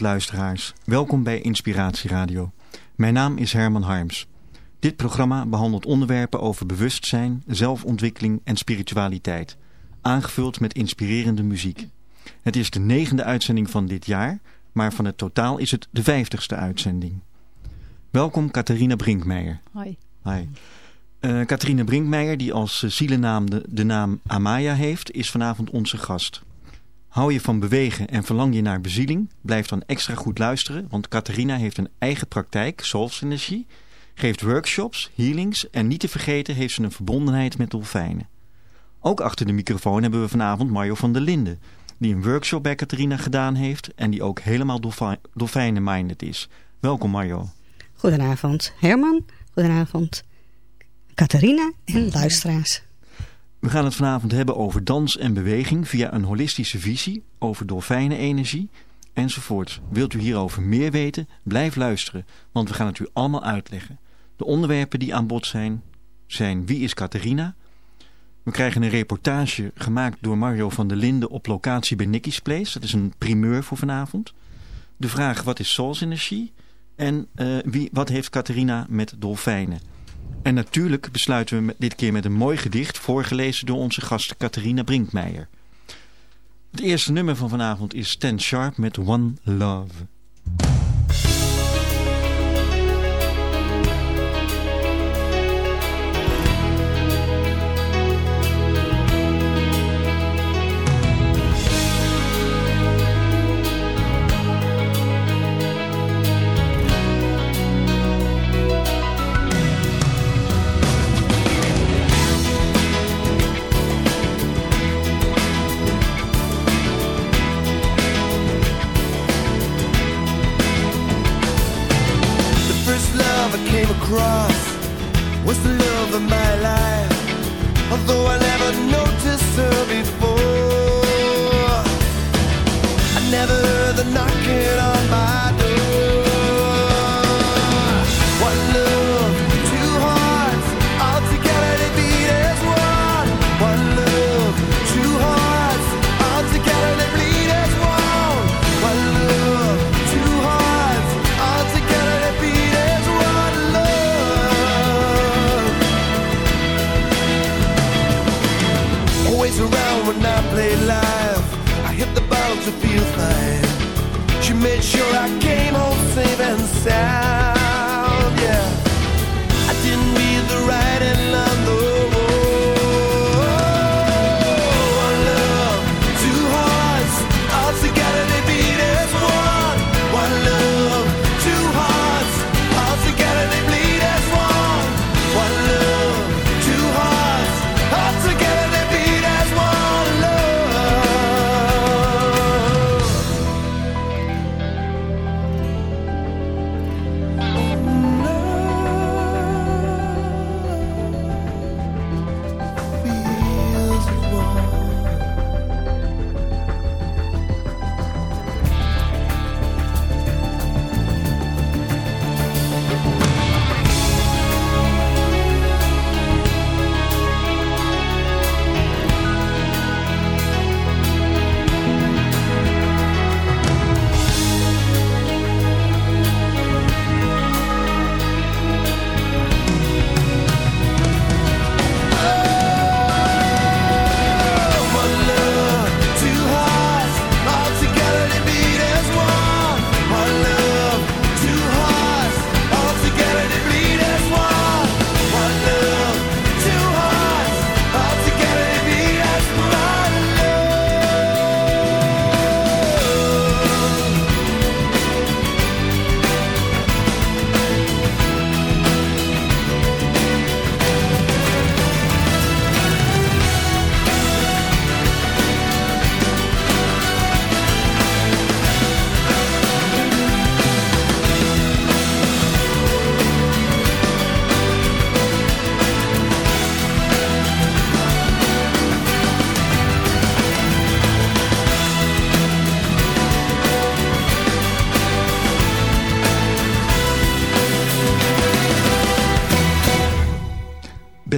Goedenavond luisteraars, welkom bij Inspiratie Radio. Mijn naam is Herman Harms. Dit programma behandelt onderwerpen over bewustzijn, zelfontwikkeling en spiritualiteit, aangevuld met inspirerende muziek. Het is de negende uitzending van dit jaar, maar van het totaal is het de vijftigste uitzending. Welkom Catharina Brinkmeijer. Hoi. Hi. Eh Catharina Brinkmeijer, die als eh, zielennaam de, de naam Amaya heeft, is vanavond onze gast. Hou je van bewegen en verlang je naar bezieling? Blijf dan extra goed luisteren, want Catharina heeft een eigen praktijk, Souls Energie, geeft workshops, healings en niet te vergeten heeft ze een verbondenheid met dolfijnen. Ook achter de microfoon hebben we vanavond Mario van der Linden, die een workshop bij Catharina gedaan heeft en die ook helemaal dolfi- dolfijnen-minded is. Welkom Mario. Goedenavond Herman, goedenavond Catharina en luisteraars. We gaan het vanavond hebben over dans en beweging via een holistische visie, over dolfijnenenergie enzovoort. Wilt u hierover meer weten? Blijf luisteren, want we gaan het u allemaal uitleggen. De onderwerpen die aan bod zijn, zijn Wie is Catharina? We krijgen een reportage gemaakt door Mario van der Linden op locatie bij Nicky's Place. Dat is een primeur voor vanavond. De vraag wat is soulsenergie? En eh, wie, wat heeft Catharina met dolfijnen? En natuurlijk besluiten we dit keer met een mooi gedicht voorgelezen door onze gast Catharina Brinkmeijer. Het eerste nummer van vanavond is Stan Sharp met One Love.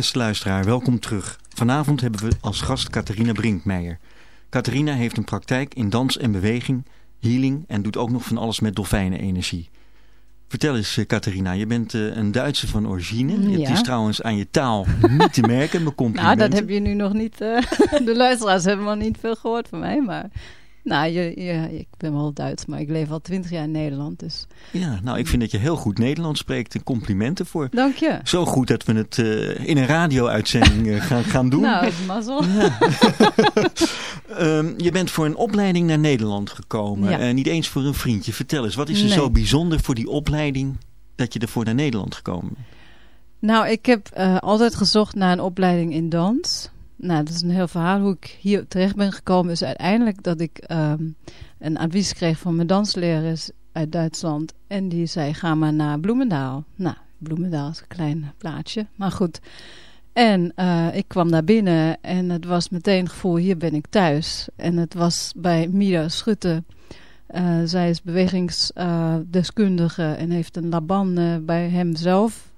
Beste luisteraar, welkom terug. Vanavond hebben we als gast Catharina Brinkmeijer. Catharina heeft een praktijk in dans en beweging, healing en doet ook nog van alles met dolfijnenenergie. Vertel eens, eh, Catharina, je bent uh, een Duitse van origine. Ja. Het is trouwens aan je taal niet te merken, mijn Nou, complimenten. dat heb je nu nog niet. eh, de luisteraars hebben nog niet veel gehoord van mij. Maar nou, je, je, ik ben wel Duits, maar ik leef al twintig jaar in Nederland. Dus Ja, nou, ik vind dat je heel goed Nederlands spreekt. En complimenten voor. dank je. Zo goed dat we het eh, in een radio-uitzending eh, gaan, gaan doen. Nou, mazzel. Ehm, je bent voor een opleiding naar Nederland gekomen. Ja. En niet eens voor een vriendje. Vertel eens, wat is er Nee. zo bijzonder voor die opleiding dat je ervoor naar Nederland gekomen bent? Nou, ik heb eh, altijd gezocht naar een opleiding in dans. Nou, dat is een heel verhaal. Hoe ik hier terecht ben gekomen is uiteindelijk dat ik ehm, een advies kreeg van mijn danslerares uit Duitsland. En die zei, ga maar naar Bloemendaal. Nou, Bloemendaal is een klein plaatsje, maar goed. En eh, ik kwam daar binnen en het was meteen het gevoel, hier ben ik thuis. En het was bij Mida Schutte. Eh, zij is bewegingsdeskundige en heeft een laban eh, bij hemzelf.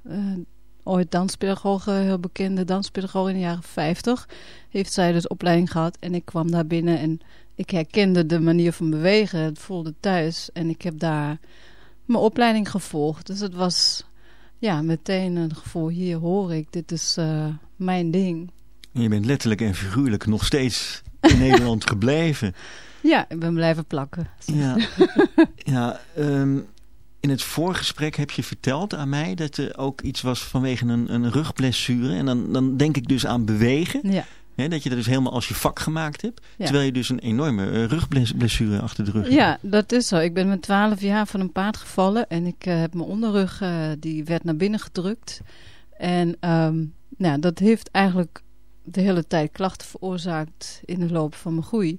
Eh ooit danspedagoog, een heel bekende danspedagoog in de jaren 50. Heeft zij dus opleiding gehad en ik kwam daar binnen en ik herkende de manier van bewegen. Het voelde thuis en ik heb daar mijn opleiding gevolgd. Dus het was ja, meteen een gevoel, hier hoor ik, dit is eh, mijn ding. En je bent letterlijk en figuurlijk nog steeds in Nederland gebleven. Ja, ik ben blijven plakken. Ja, ja ehm, in het voorgesprek heb je verteld aan mij dat er ook iets was vanwege een, een rugblessure. En dan, dan denk ik dus aan bewegen. Ja, dat je dat dus helemaal als je vak gemaakt hebt. Ja. Terwijl je dus een enorme eh, rugblessure achter de rug hebt. ja, dat is zo. Ik ben met 12 jaar van een paard gevallen en ik eh, heb mijn onderrug, eh, die werd naar binnen gedrukt. En ehm, nou, dat heeft eigenlijk de hele tijd klachten veroorzaakt in de loop van mijn groei.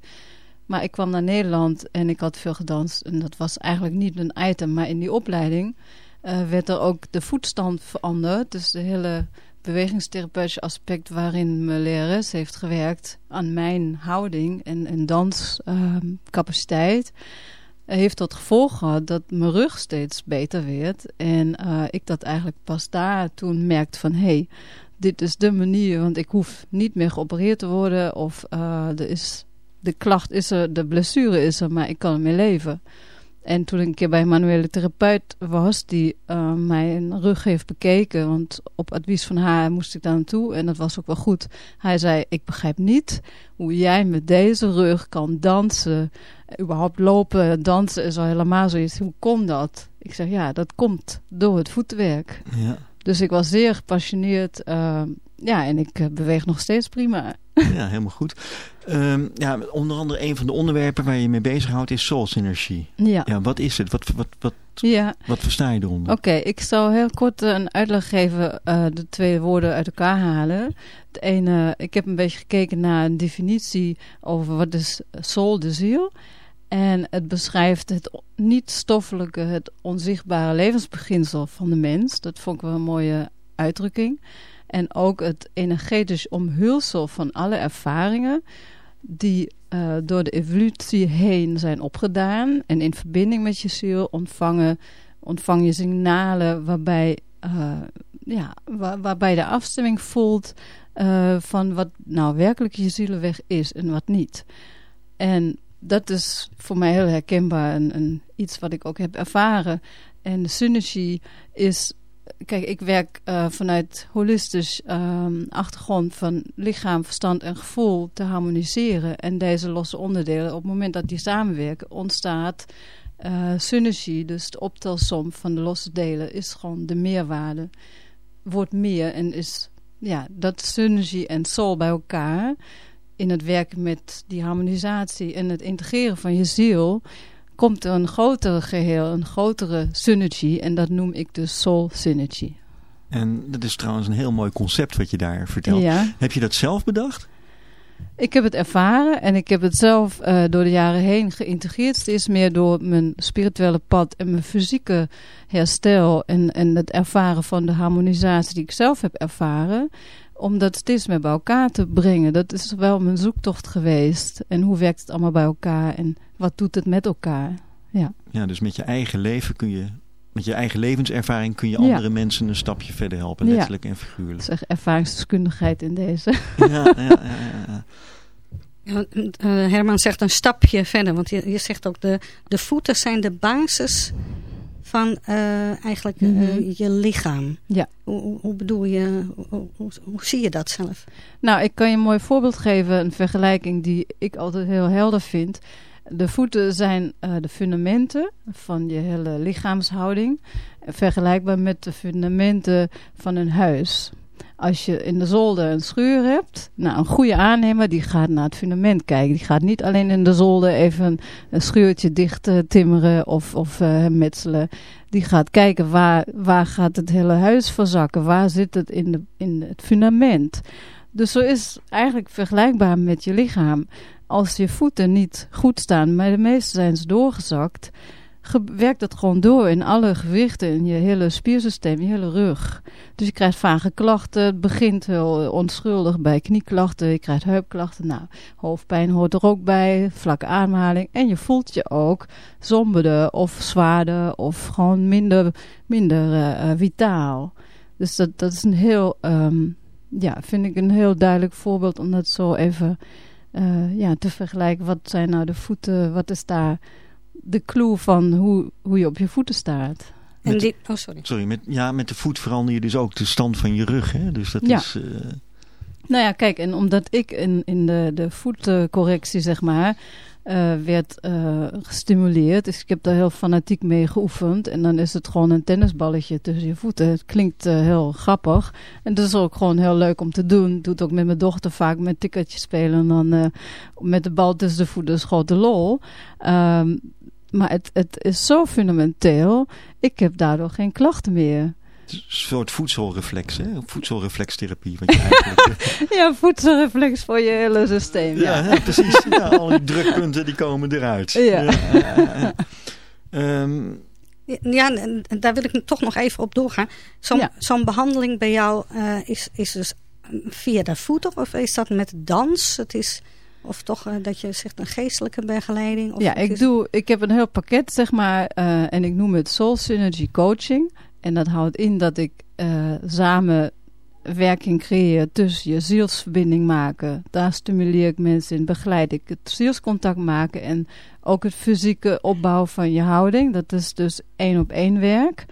Maar ik kwam naar Nederland en ik had veel gedanst. En dat was eigenlijk niet een item. Maar in die opleiding eh, werd er ook de voetstand veranderd. Dus de hele bewegingstherapeutische aspect waarin mijn lerares heeft gewerkt aan mijn houding en, en danscapaciteit. heeft tot gevolg gehad dat mijn rug steeds beter werd. En eh, ik dat eigenlijk pas daar toen merkte van... hé, hey, dit is de manier, want ik hoef niet meer geopereerd te worden... of eh, er is, de klacht is er, de blessure is er, maar ik kan ermee leven. En toen ik een keer bij een manuele therapeut was... die uh, mijn rug heeft bekeken... want op advies van haar moest ik daar naartoe... en dat was ook wel goed. Hij zei, ik begrijp niet hoe jij met deze rug kan dansen... überhaupt lopen, dansen is al helemaal zoiets. Hoe kon dat? Ik zeg, ja, dat komt door het voetenwerk. Ja. Dus ik was zeer gepassioneerd. Uh, ja, en ik uh, beweeg nog steeds prima. Ja, helemaal goed. Um, ja, onder andere een van de onderwerpen waar je mee bezighoudt is soul synergie. Ja. ja wat is het? Wat, wat, wat, ja. wat versta je eronder? Oké, okay, ik zal heel kort uh, een uitleg geven, uh, de twee woorden uit elkaar halen. Het ene, ik heb een beetje gekeken naar een definitie over wat is soul, de ziel. En het beschrijft het niet-stoffelijke, het onzichtbare levensbeginsel van de mens. Dat vond ik wel een mooie uitdrukking. En ook het energetisch omhulsel van alle ervaringen die uh, door de evolutie heen zijn opgedaan. En in verbinding met je ziel ontvangen, ontvang je signalen waarbij, uh, ja, waar, waarbij de afstemming voelt uh, van wat nou werkelijk je zielenweg is en wat niet. En dat is voor mij heel herkenbaar en, en iets wat ik ook heb ervaren. En synergie is kijk, ik werk uh, vanuit holistisch um, achtergrond van lichaam, verstand en gevoel te harmoniseren. En deze losse onderdelen, op het moment dat die samenwerken, ontstaat uh, synergie. Dus de optelsom van de losse delen is gewoon de meerwaarde. Wordt meer en is, ja, dat synergie en soul bij elkaar. In het werken met die harmonisatie en het integreren van je ziel komt er een groter geheel, een grotere synergy. En dat noem ik dus soul synergy. En dat is trouwens een heel mooi concept wat je daar vertelt. Ja. Heb je dat zelf bedacht? Ik heb het ervaren en ik heb het zelf uh, door de jaren heen geïntegreerd. Steeds meer door mijn spirituele pad en mijn fysieke herstel. En, en het ervaren van de harmonisatie die ik zelf heb ervaren. Om dat steeds meer bij elkaar te brengen. Dat is wel mijn zoektocht geweest. En hoe werkt het allemaal bij elkaar en wat doet het met elkaar? Ja, ja dus met je eigen leven kun je met je eigen levenservaring kun je Ja. andere mensen een stapje verder helpen, Ja. letterlijk en Dat figuurlijk. is echt ervaringsdeskundigheid in deze. Ja, ja, ja, ja. Ja, eh, Herman zegt een stapje verder, want je, je zegt ook de, de voeten zijn de basis van eh, eigenlijk eh, Mhm. je lichaam. Ja. Hoe, hoe, hoe bedoel je, hoe, hoe, hoe zie je dat zelf? Nou, ik kan je een mooi voorbeeld geven. Een vergelijking die ik altijd heel helder vind. De voeten zijn eh, de fundamenten van je hele lichaamshouding. Vergelijkbaar met de fundamenten van een huis. Als je in de zolder een schuur hebt, nou, een goede aannemer die gaat naar het fundament kijken. Die gaat niet alleen in de zolder even een schuurtje dicht eh, timmeren of, of eh, metselen. Die gaat kijken waar, waar gaat het hele huis verzakken. Waar zit het in, de, in het fundament. Dus zo is eigenlijk vergelijkbaar met je lichaam. Als je voeten niet goed staan, maar de meeste zijn ze doorgezakt, ge- werkt het gewoon door in alle gewichten, in je hele spiersysteem, je hele rug. Dus je krijgt vage klachten. Het begint heel eh, onschuldig bij knieklachten. Je krijgt heupklachten. Nou, hoofdpijn hoort er ook bij. Vlakke ademhaling. En je voelt je ook somberder of zwaarder of gewoon minder, minder eh, eh, vitaal. Dus dat, dat is een heel, ehm, ja, vind ik een heel duidelijk voorbeeld om dat zo even eh, ja, te vergelijken. Wat zijn nou de voeten, wat is daar de clue van hoe, hoe je op je voeten staat? En Met- die, oh, sorry. Sorry, met, ja, met de voet verander je dus ook de stand van je rug. Hè? Dus dat Ja. is... eh, Nou ja, kijk, en omdat ik in, in de, de voetcorrectie, zeg maar, eh, werd eh, gestimuleerd. Dus ik heb daar heel fanatiek mee geoefend. En dan is het gewoon een tennisballetje tussen je voeten. Het klinkt eh, heel grappig. En dat is ook gewoon heel leuk om te doen. Ik doe het ook met mijn dochter vaak met tikkertjes spelen. En dan met de bal tussen de voeten is grote lol. Ehm, maar het, het is zo fundamenteel. Ik heb daardoor geen klachten meer. Soort voedselreflex, hè? Voedselreflextherapie. Wat je eigenlijk, Ja, voedselreflex voor je hele systeem. ja, ja, precies. Ja, al die drukpunten die komen eruit. Ja. ja, ja. Ehm, Ja, en en daar wil ik toch nog even op doorgaan. Zo'n Ja. behandeling bij jou eh, is, is dus via de voeten of is dat met dans? Het is, of toch eh, dat je zegt een geestelijke begeleiding? Of ja, ik, is- doe, ik heb een heel pakket, zeg maar, eh, en ik noem het Soul Synergy Coaching. En dat houdt in dat ik eh samenwerking creëer tussen je zielsverbinding maken. Daar stimuleer ik mensen in, begeleid ik het zielscontact maken en ook het fysieke opbouw van je houding. Dat is dus één op één werk.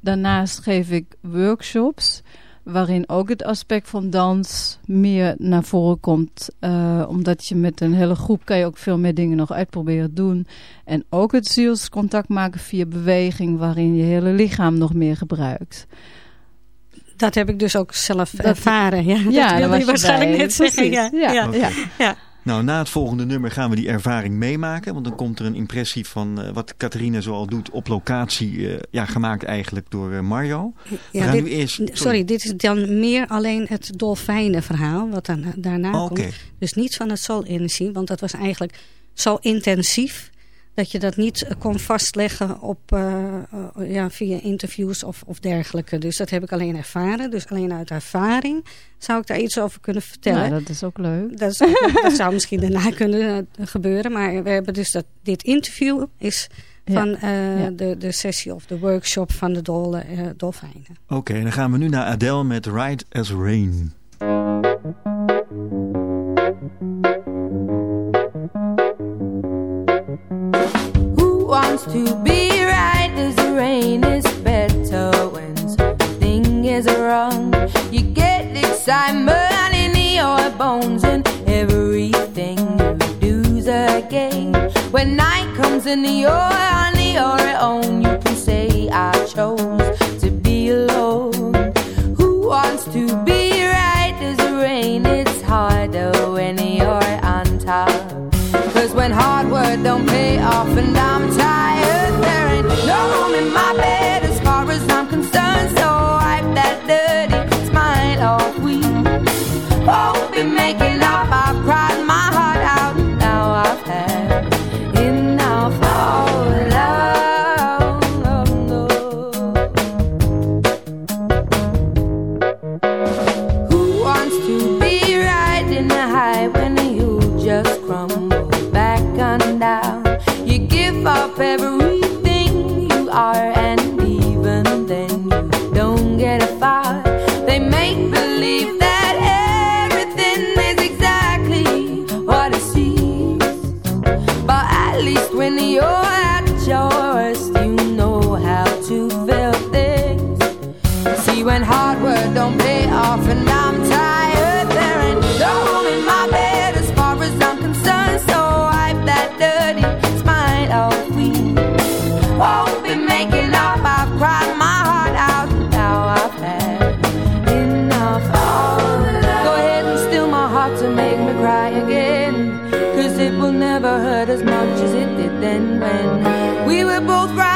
Daarnaast geef ik workshops waarin ook het aspect van dans meer naar voren komt. Eh, omdat je met een hele groep kan je ook veel meer dingen nog uitproberen doen. En ook het zielscontact maken via beweging, waarin je hele lichaam nog meer gebruikt. Dat heb ik dus ook zelf Dat- ervaren. Ja, dat wilde was je waarschijnlijk bij. net zeggen. Ja, Precies. Ja, ja. Ja. Nou, na het volgende nummer gaan we die ervaring meemaken. Want dan komt er een impressie van eh, wat Catharina zoal doet op locatie. eh, ja, gemaakt eigenlijk door eh, Mario. Ja, gaan dit- nu eerst... sorry. dit is dan meer alleen het dolfijnenverhaal wat dan, daarna komt. Dus niet van het Soul Energy, want dat was eigenlijk zo intensief dat je dat niet eh, kon vastleggen op, eh, eh, ja, via interviews of, of dergelijke. Dus dat heb ik alleen ervaren. Dus alleen uit ervaring zou ik daar iets over kunnen vertellen. Nou, dat is ook leuk. Dat, is ook- dat zou misschien daarna kunnen gebeuren. Maar we hebben dus dat dit interview is Ja. van eh, Ja. de, de sessie of de workshop van de dol, eh, dolfijnen. Oké, dan gaan we nu naar Adele met Ride as Rain. And you're on your own, you can say I chose to be alone. Who wants to be right as the rain? It's harder when you're on top. Cause when hard work don't pay off and I'm tired, there ain't no room in my bed as far as I'm concerned. So wipe that dirty smile off. We won't be making up. I've cried it will never hurt as much as it did then when we were both right.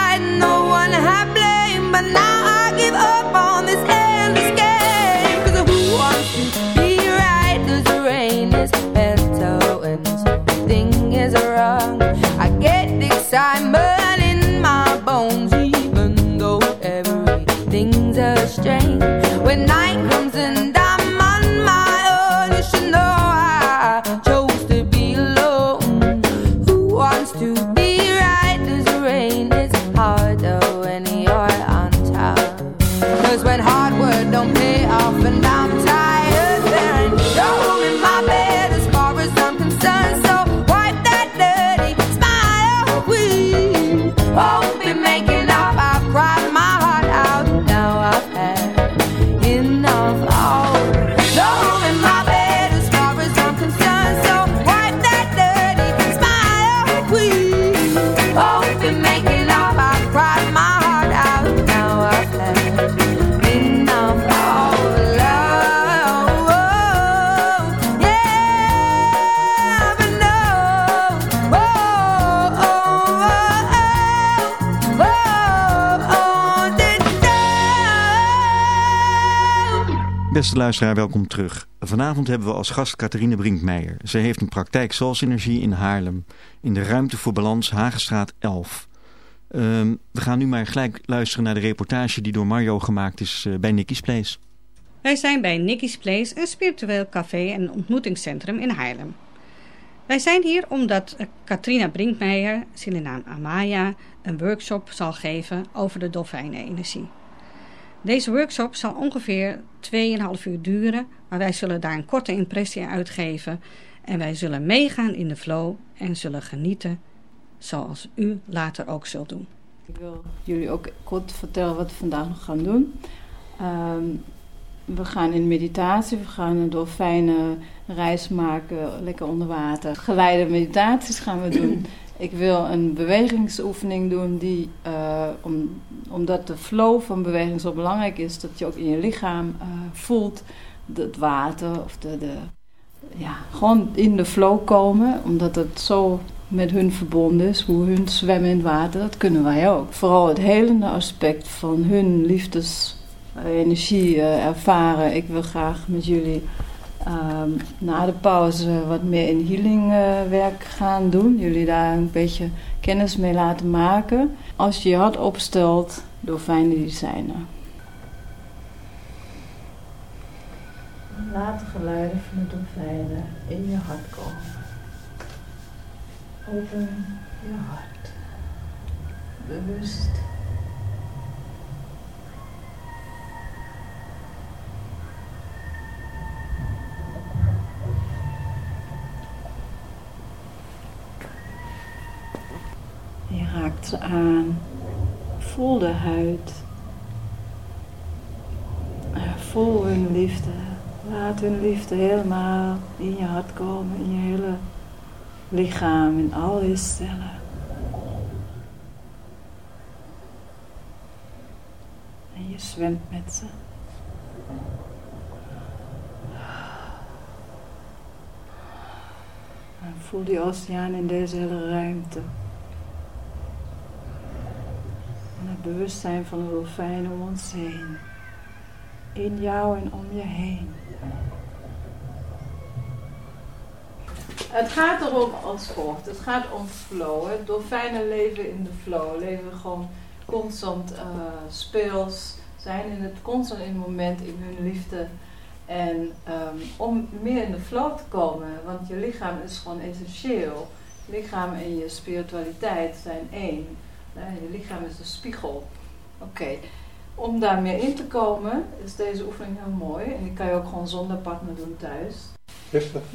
Luisteraar, welkom terug. Vanavond hebben we als gast Catharine Brinkmeijer. Zij heeft een praktijk Energie in Haarlem. In de Ruimte voor Balans Hagenstraat 11. Ehm, we gaan nu maar gelijk luisteren naar de reportage die door Mario gemaakt is uh, bij Nicky's Place. Wij zijn bij Nicky's Place, een spiritueel café en ontmoetingscentrum in Haarlem. Wij zijn hier omdat Katrina Brinkmeijer, naam Amaya, een workshop zal geven over de dolfijnenenergie. Deze workshop zal ongeveer 2,5 uur duren, maar wij zullen daar een korte impressie uitgeven en wij zullen meegaan in de flow en zullen genieten zoals u later ook zult doen. Ik wil jullie ook kort vertellen wat we vandaag nog gaan doen. Ehm, we gaan in meditatie, we gaan een dolfijnen reis maken, lekker onder water. Geleide meditaties gaan we doen. Ik wil een bewegingsoefening doen die, om, omdat de flow van beweging zo belangrijk is, dat je ook in je lichaam uh, voelt het water of de, de, ja, gewoon in de flow komen, omdat het zo met hun verbonden is, hoe hun zwemmen in het water, dat kunnen wij ook. Vooral het helende aspect van hun liefdesenergie uh, ervaren. Ik wil graag met jullie um, na de pauze wat meer in healingwerk uh, gaan doen. Jullie daar een beetje kennis mee laten maken. Als je je hart opstelt door fijne designen. Laat de geluiden van de dolfijnen in je hart komen. Open je hart. Bewust. Je raakt ze aan. Voel de huid. Voel hun liefde. Laat hun liefde helemaal in je hart komen, in je hele lichaam, in al je cellen. En je zwemt met ze. En voel die oceaan in deze hele ruimte. En het bewustzijn van de dolfijnen om ons heen. In jou en om je heen. Het gaat erom als volgt. Het gaat om flow. Dolfijnen leven in de flow. Leven gewoon constant uh, speels. Zijn in het constant in het moment in hun liefde. En um, om meer in de flow te komen. Want je lichaam is gewoon essentieel. Lichaam en je spiritualiteit zijn één. Je lichaam is een spiegel. Oké. Okay. Om daar meer in te komen is deze oefening heel mooi. En die kan je ook gewoon zonder partner doen thuis. Is dat?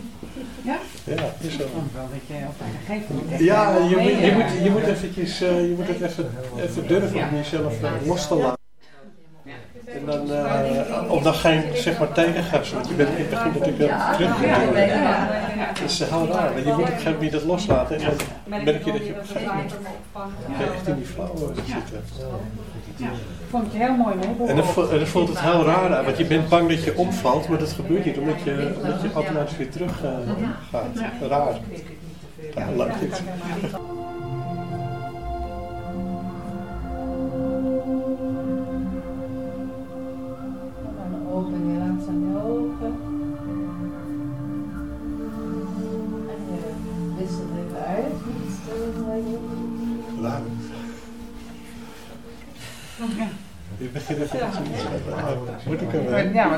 Ja? Ja, is zo. Oh, wel dat jij op een gegeven moment Ja, je, moet, je, moet, je moet eventjes, uh, je moet het even, even durven om jezelf uh, los te laten. En dan, uh, om dan geen zeg maar tegengas, want je bent in het begin natuurlijk wel terug. Dat is heel raar, je moet op een gegeven moment dat loslaten en dan merk je dat je op een gegeven moment echt in die flow zit. Ja, vond ik heel mooi mee. En dan, voelt het heel raar aan, want je bent bang dat je omvalt, maar dat gebeurt niet, omdat je, omdat je automatisch weer terug uh, gaat. Raar. Ja, leuk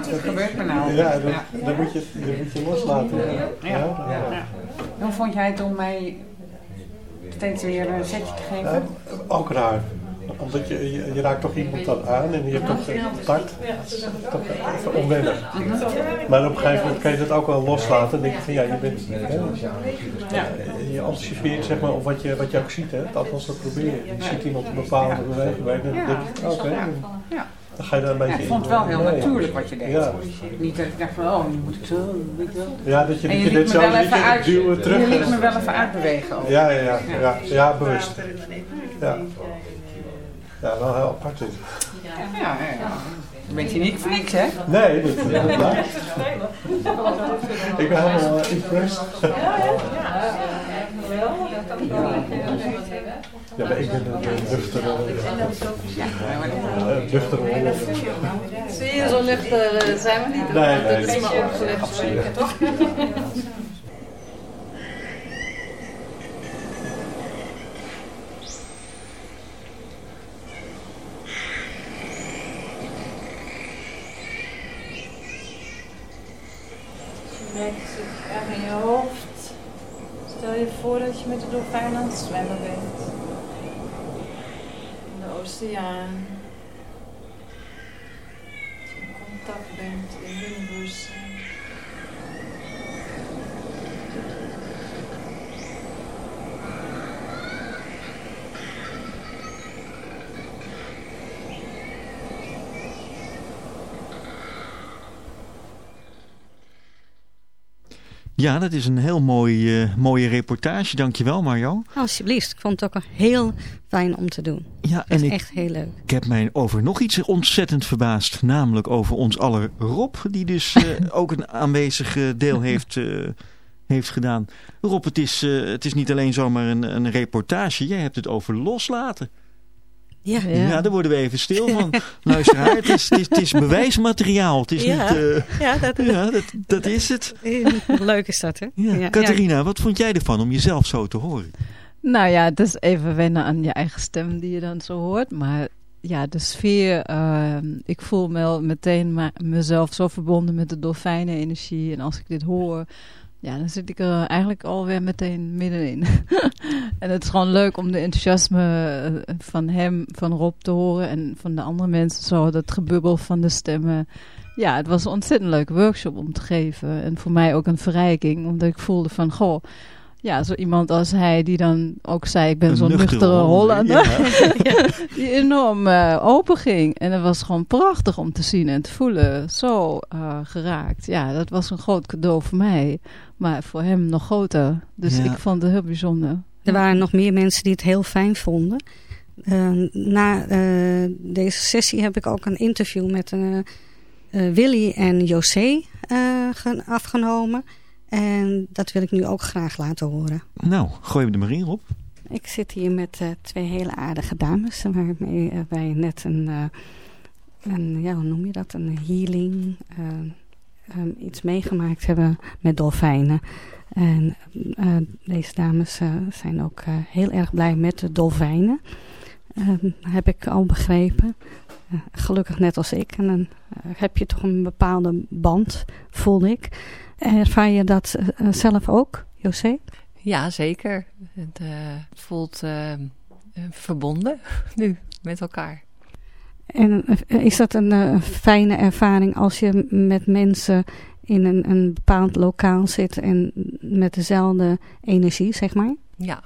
Ja, wat gebeurt er nou? Ja, dan, dan, moet, je, dan moet je loslaten. Ja. Ja. Ja. Hoe vond jij het om mij steeds weer een setje te geven? ook raar omdat je, je, je, raakt toch iemand dan aan en je hebt toch contact. Toch even onwennig. Maar op een gegeven moment kan je dat ook wel loslaten. Dan denk je van ja, je bent. Hè, ja. Je anticipeert zeg maar op wat je, wat je ook ziet. Hè. Althans, dat probeer je. Je ziet iemand een bepaalde beweging. Oké. Okay, dan ga je daar een beetje ja, ik vond het wel heel natuurlijk wat je deed. Ja. Niet dat ik dacht van, oh, nu moet ik zo, weet je wel. Ja, dat je, en je, dit zo uit, duwen terug. Je liet me wel even uitbewegen. Ook. Ja, ja, ja, ja, ja, bewust. Ja. Ja, wel heel apart dit. Ja, ja, ja. Een beetje niet voor niks, hè? Nee, dat is heel leuk. Ik ben helemaal impressed. Ja, ja, ja. Wel, dat kan ik wel. Ja, ik ben een eh, nuchtere... eh, nuchtere Hollander. Zie je, zo nuchter eh, zijn we niet. Nee, nee. Dat is maar opgelegd. Toch? Merk zich erg in je hoofd. Stel je voor dat je met de dolfijn aan het zwemmen bent. In de oceaan. Dat je in contact bent in hun bewustzijn. Ja, dat is een heel mooi, eh, mooie reportage. Dankjewel Marjo. Alsjeblieft, ik vond het ook heel fijn om te doen. Ja, en ik, echt heel leuk. ik heb mij over nog iets ontzettend verbaasd. Namelijk over ons aller Rob. Die dus eh, ook een aanwezig eh, deel heeft, heeft gedaan. Rob, het is, het is niet alleen zomaar een, een reportage. Jij hebt het over loslaten. Ja, Ja. daar worden we even stil van. Luisteraar, het is, het, is, het is bewijsmateriaal. Het is Ja. niet... eh, ja dat, ja, dat, dat is het. leuk is dat, hè? Ja. Ja, Catharina, wat vond jij ervan om jezelf zo te horen? Nou ja, het is even wennen aan je eigen stem die je dan zo hoort. Maar ja, de sfeer, ehm, ik voel me meteen mezelf zo verbonden met de dolfijnenenergie. En als ik dit hoor, ja, dan zit ik er eigenlijk alweer meteen middenin. en het is gewoon leuk om de enthousiasme eh, van hem, van Rob te horen. En van de andere mensen zo, dat gebubbel van de stemmen. Ja, het was een ontzettend leuke workshop om te geven. En voor mij ook een verrijking, omdat ik voelde van, goh... Ja, zo iemand als hij die dan ook zei, ik ben zo'n nuchtere nuchtere Hollander. Die enorm eh, open ging. En het was gewoon prachtig om te zien en te voelen. Zo eh, geraakt. Ja, dat was een groot cadeau voor mij. Maar voor hem nog groter. Dus Ja. ik vond het heel bijzonder. Er waren nog meer mensen die het heel fijn vonden. Eh, na eh, deze sessie heb ik ook een interview met eh, eh, Willy en José eh, ge- afgenomen. En dat wil ik nu ook graag laten horen. Nou, gooi hem er maar in, Rob. Ik zit hier met eh, twee hele aardige dames. Waarmee eh, wij net een, eh, een, ja, hoe noem je dat? Een healing, eh, ehm, iets meegemaakt hebben met dolfijnen. En eh, deze dames eh, zijn ook eh, heel erg blij met de dolfijnen. Ehm, heb ik al begrepen. Gelukkig net als ik. En dan heb je toch een bepaalde band, voel ik. Ervaar je dat eh, zelf ook, José? Ja, zeker. Het eh, voelt eh, verbonden nu met elkaar. En is dat een fijne ervaring als je met mensen in een, een bepaald lokaal zit en met dezelfde energie, zeg maar? Ja,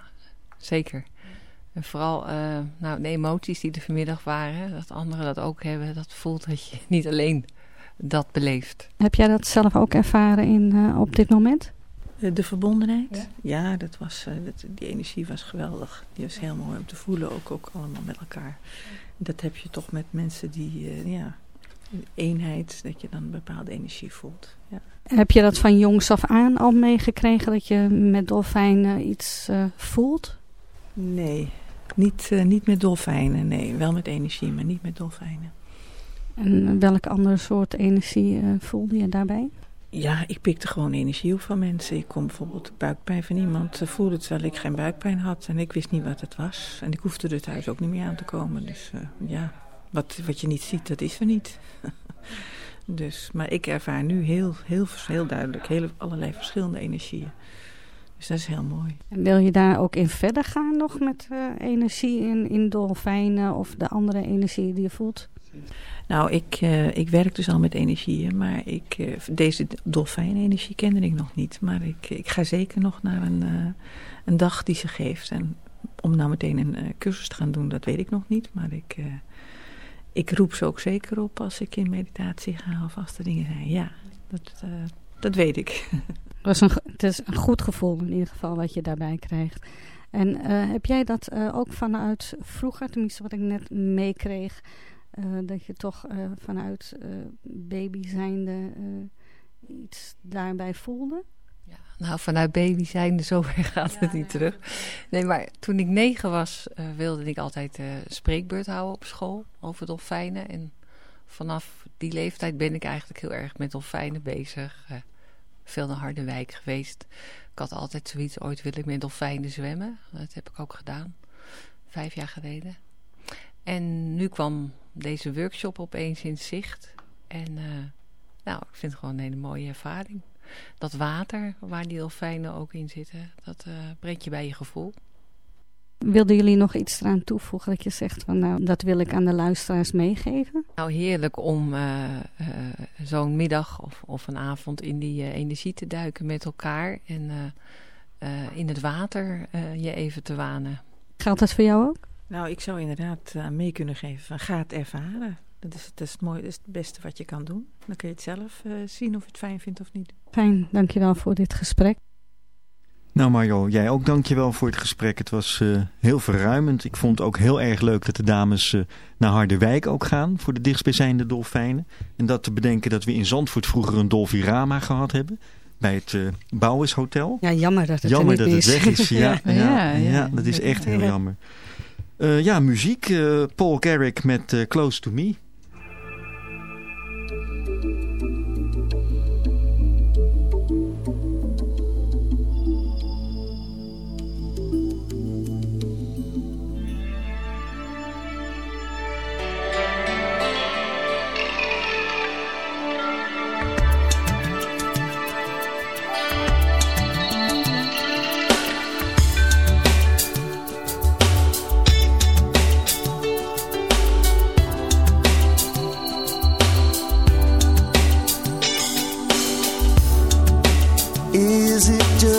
zeker. En vooral nou, de emoties die er vanmiddag waren, dat anderen dat ook hebben, dat voelt dat je niet alleen dat beleeft. Heb jij dat zelf ook ervaren in, eh, op dit moment? Eh, De verbondenheid? Ja, dat was, eh, dat, die energie was geweldig. Die was heel mooi om te voelen, ook, ook allemaal met elkaar. Dat heb je toch met mensen die, eh, ja, een eenheid, dat je dan een bepaalde energie voelt. Ja. Heb je dat van jongs af aan al meegekregen dat je met dolfijnen iets eh, voelt? Nee, niet, niet met dolfijnen, nee. Wel met energie, maar niet met dolfijnen. En welk andere soort energie eh, voelde je daarbij? Ja, ik pikte gewoon energie op van mensen. Ik kon bijvoorbeeld buikpijn van iemand voelen terwijl ik geen buikpijn had. En ik wist niet wat het was. En ik hoefde er thuis ook niet meer aan te komen. Dus eh, ja, wat, wat je niet ziet, dat is er niet. dus, maar ik ervaar nu heel, heel, heel duidelijk heel, allerlei verschillende energieën. Dus dat is heel mooi. En wil je daar ook in verder gaan nog met eh, energie in, in dolfijnen of de andere energie die je voelt? Nou, ik, eh, ik werk dus al met energieën, maar ik, eh, deze dolfijnenergie kende ik nog niet. Maar ik, ik ga zeker nog naar een, eh, een dag die ze geeft. En om nou meteen een cursus te gaan doen, dat weet ik nog niet. Maar ik, ik roep ze ook zeker op als ik in meditatie ga of als er dingen zijn. Ja, dat, dat weet ik. Het, is een, het is een goed gevoel in ieder geval wat je daarbij krijgt. En heb jij dat ook vanuit vroeger, tenminste wat ik net meekreeg, dat je toch eh, vanuit eh, baby zijnde eh, iets daarbij voelde? Nou, vanuit baby zijn, zover gaat het niet terug. Nee, maar toen ik negen was, uh, wilde ik altijd uh, spreekbeurt houden op school over dolfijnen. En vanaf die leeftijd ben ik eigenlijk heel erg met dolfijnen bezig. Uh, veel naar Harderwijk geweest. Ik had altijd zoiets, ooit wil ik met dolfijnen zwemmen. Dat heb ik ook gedaan, vijf jaar geleden. En nu kwam deze workshop opeens in zicht. En nou, ik vind het gewoon een hele mooie ervaring dat water waar die dolfijnen ook in zitten, dat uh, brengt je bij je gevoel. Wilden jullie nog iets eraan toevoegen dat je zegt van nou dat wil ik aan de luisteraars meegeven? Nou heerlijk om uh, uh, zo'n middag of, of een avond in die energie te duiken met elkaar en in het water je even te wanen. Geldt dat voor jou ook? Nou, ik zou inderdaad mee kunnen geven van ga het ervaren. Dat is, dat is het mooie, dat is het beste wat je kan doen. Dan kun je het zelf zien of je het fijn vindt of niet. Fijn, dankjewel voor dit gesprek. Nou Mario, jij ook dankjewel voor het gesprek. Het was uh, heel verruimend. Ik vond het ook heel erg leuk dat de dames uh, naar Harderwijk ook gaan voor de dichtstbijzijnde dolfijnen. En dat te bedenken dat we in Zandvoort vroeger een dolfirama gehad hebben. Bij het uh, Bouwershotel. Ja, jammer dat het Jammer dat is. het weg is. Ja, ja, ja, ja dat is echt heel jammer. Ja, muziek. Paul Carrick met Close to Me.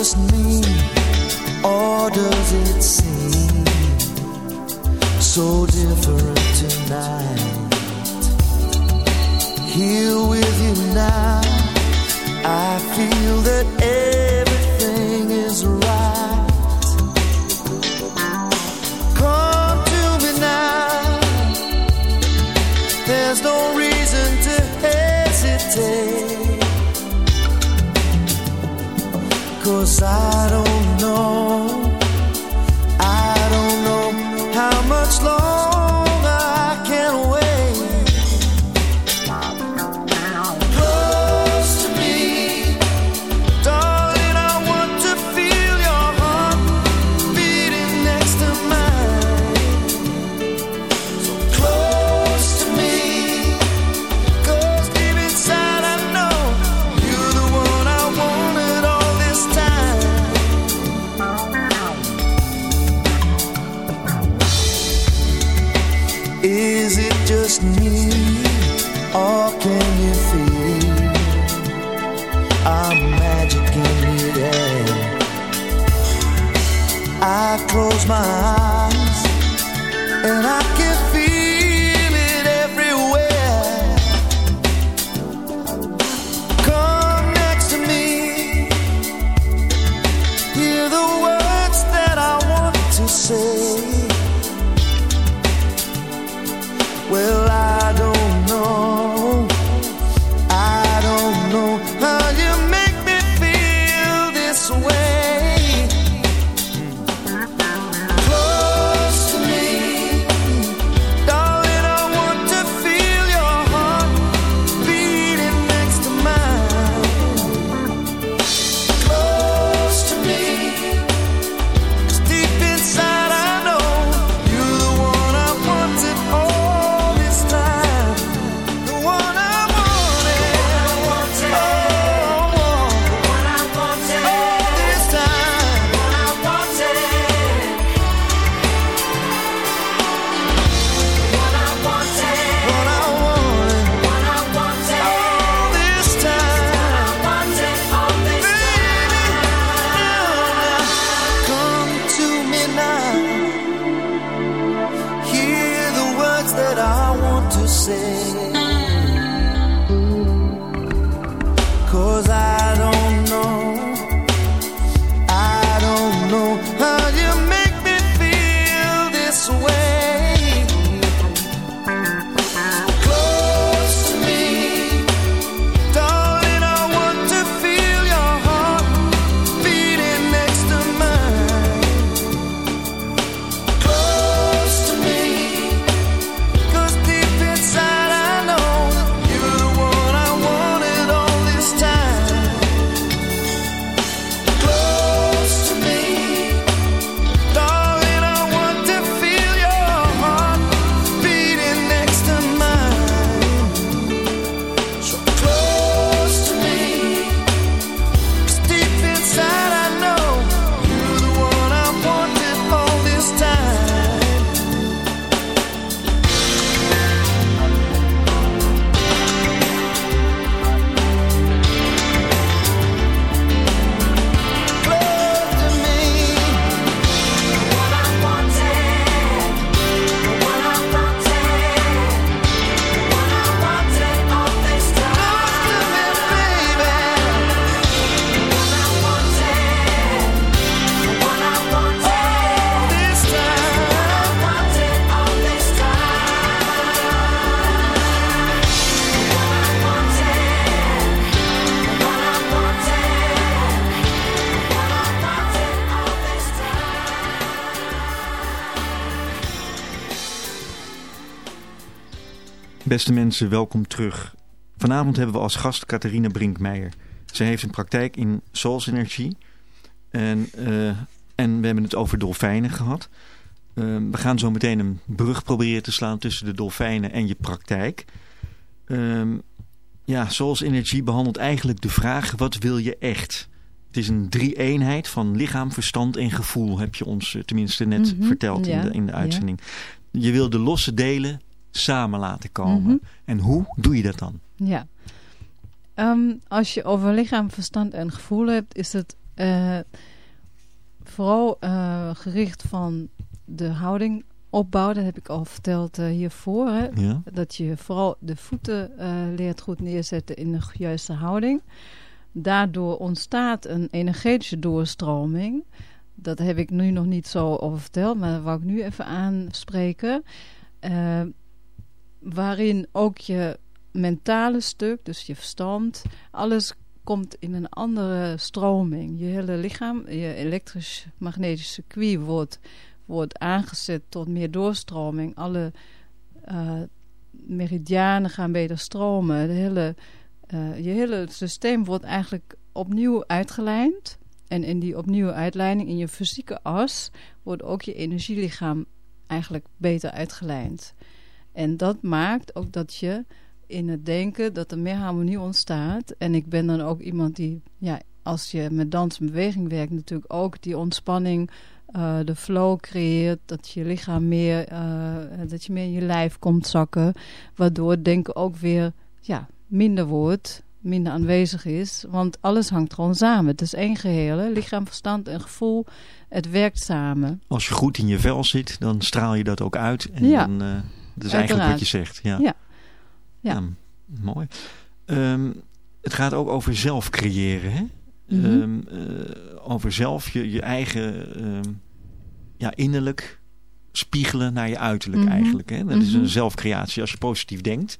Just me, or does it seem Beste mensen, welkom terug. Vanavond hebben we als gast Catharina Brinkmeijer. Zij heeft een praktijk in Souls Energy. En, eh, en we hebben het over dolfijnen gehad. Eh, we gaan zo meteen een brug proberen te slaan tussen de dolfijnen en je praktijk. Ehm, ja, Souls Energy behandelt eigenlijk de vraag, wat wil je echt? Het is een drie-eenheid van lichaam, verstand en gevoel, heb je ons eh, tenminste net Mhm, verteld in, de, in de ja. uitzending. Je wil de losse delen samen laten komen. Mhm. En hoe doe je dat dan? Ja. Ehm, als je over lichaam, verstand en gevoel hebt, is het eh, vooral eh, gericht van de houding opbouwen. Dat heb ik al verteld eh, hiervoor. Hè? Ja. Dat je vooral de voeten leert goed neerzetten in de juiste houding. Daardoor ontstaat een energetische doorstroming. Dat heb ik nu nog niet zo over verteld, maar dat wou ik nu even aanspreken. Waarin ook je mentale stuk, dus je verstand, alles komt in een andere stroming. Je hele lichaam, je elektrisch-magnetisch circuit wordt, wordt aangezet tot meer doorstroming. Alle eh, meridianen gaan beter stromen. De hele, eh, je hele systeem wordt eigenlijk opnieuw uitgelijnd. En in die opnieuw uitleiding in je fysieke as wordt ook je energielichaam eigenlijk beter uitgelijnd. En dat maakt ook dat je in het denken dat er meer harmonie ontstaat. En ik ben dan ook iemand die, ja, als je met dans en beweging werkt, natuurlijk ook die ontspanning, eh, de flow creëert. Dat je lichaam meer, eh, dat je meer in je lijf komt zakken. Waardoor het denken ook weer ja, minder wordt, minder aanwezig is. Want alles hangt gewoon samen. Het is één geheel. Hè? Lichaam, verstand en gevoel. Het werkt samen. Als je goed in je vel zit, dan straal je dat ook uit. En Ja. dan, eh, dat is eigenlijk wat je zegt. Ja, Ja. Ja. Ja, mooi. Ehm, het gaat ook over zelf creëren. Hè? Mhm. Ehm, eh, over zelf je, je eigen ehm, ja, innerlijk spiegelen naar je uiterlijk Mhm. eigenlijk. Hè? Dat is Mhm. een zelfcreatie. Als je positief denkt,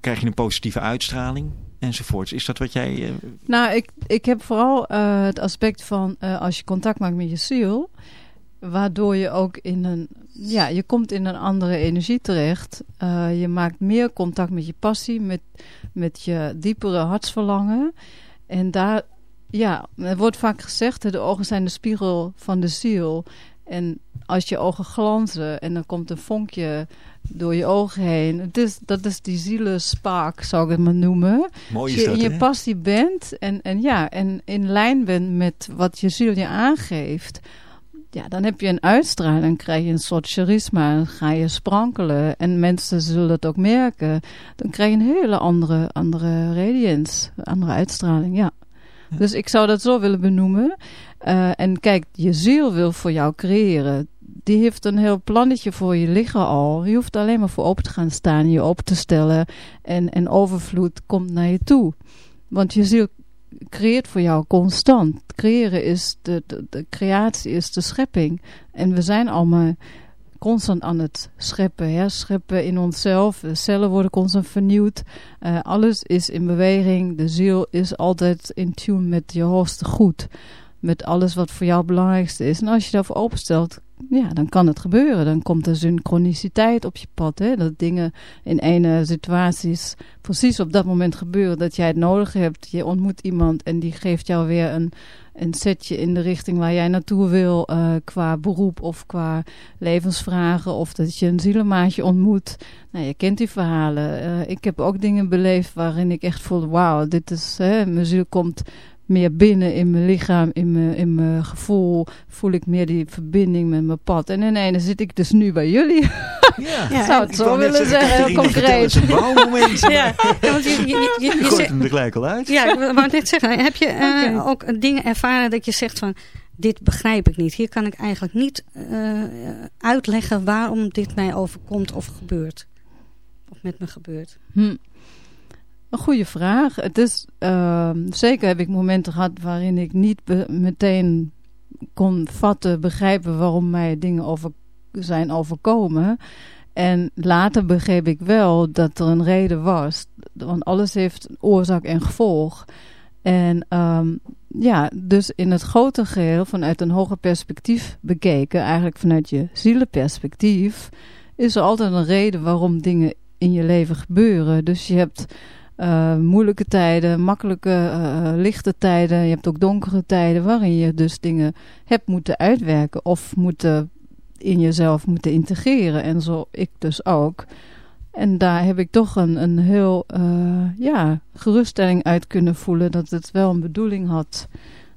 krijg je een positieve uitstraling enzovoorts. Is dat wat jij... eh, Nou, ik, ik heb vooral eh, het aspect van als je contact maakt met je ziel, waardoor je ook in een, ja, je komt in een andere energie terecht. Eh, je maakt meer contact met je passie, met, met je diepere hartsverlangen. En daar, ja, er wordt vaak gezegd, de ogen zijn de spiegel van de ziel. En als je ogen glanzen en dan komt een vonkje door je ogen heen. Het is, dat is die zielenspark, zou ik het maar noemen. Mooi Als is je dat, in je passie bent en, en, ja, en in lijn bent met wat je ziel je aangeeft... Ja, dan heb je een uitstraling, dan krijg je een soort charisma, dan ga je sprankelen. En mensen zullen het ook merken. Dan krijg je een hele andere, andere radiance, andere uitstraling, ja. Dus ik zou dat zo willen benoemen. Eh, en kijk, je ziel wil voor jou creëren. Die heeft een heel plannetje voor je liggen al. Je hoeft alleen maar voor open te gaan staan, je open te stellen. En, en overvloed komt naar je toe. Want je ziel creëert voor jou constant. Creëren is de, de, creatie, is de schepping. En we zijn allemaal constant aan het scheppen, herscheppen in onszelf. De cellen worden constant vernieuwd. Eh, alles is in beweging. De ziel is altijd in tune met je hoogste goed. Met alles wat voor jou het belangrijkste is. En als je daarvoor openstelt, ja, dan kan het gebeuren. Dan komt er synchroniciteit op je pad. Hè? Dat dingen in ene situaties precies op dat moment gebeuren dat jij het nodig hebt. Je ontmoet iemand en die geeft jou weer een, een setje in de richting waar jij naartoe wil. eh, qua beroep of qua levensvragen. Of dat je een zielenmaatje ontmoet. Nou, je kent die verhalen. Eh, ik heb ook dingen beleefd waarin ik echt voelde, wauw, dit is, hè, mijn ziel komt meer binnen in mijn lichaam, in mijn, in mijn gevoel. Voel ik meer die verbinding met mijn pad. En ineens zit ik dus nu bij jullie. Ja, Ik zou het ik zo willen zeggen, heel concreet. bouwmoment. Ja, ja, want je, je, je, je, Je je gooit zegt- hem er gelijk al uit. ja, ik wou net zeggen, heb je eh, ook dingen ervaren dat je zegt van, dit begrijp ik niet. Hier kan ik eigenlijk niet eh, uitleggen waarom dit mij overkomt of gebeurt. Of met me gebeurt. Hm. Een goede vraag. Het is, ehm, zeker heb ik momenten gehad waarin ik niet meteen kon vatten, begrijpen waarom mij dingen over zijn overkomen. En later begreep ik wel dat er een reden was. Want alles heeft oorzaak en gevolg. En ehm, ja, dus in het grote geheel, vanuit een hoger perspectief bekeken, eigenlijk vanuit je zielenperspectief, is er altijd een reden waarom dingen in je leven gebeuren. Dus je hebt uh, moeilijke tijden, makkelijke, uh, lichte tijden. Je hebt ook donkere tijden waarin je dus dingen hebt moeten uitwerken of moeten in jezelf moeten integreren. En zo ik dus ook. En daar heb ik toch een, een heel ja, geruststelling uit kunnen voelen dat het wel een bedoeling had.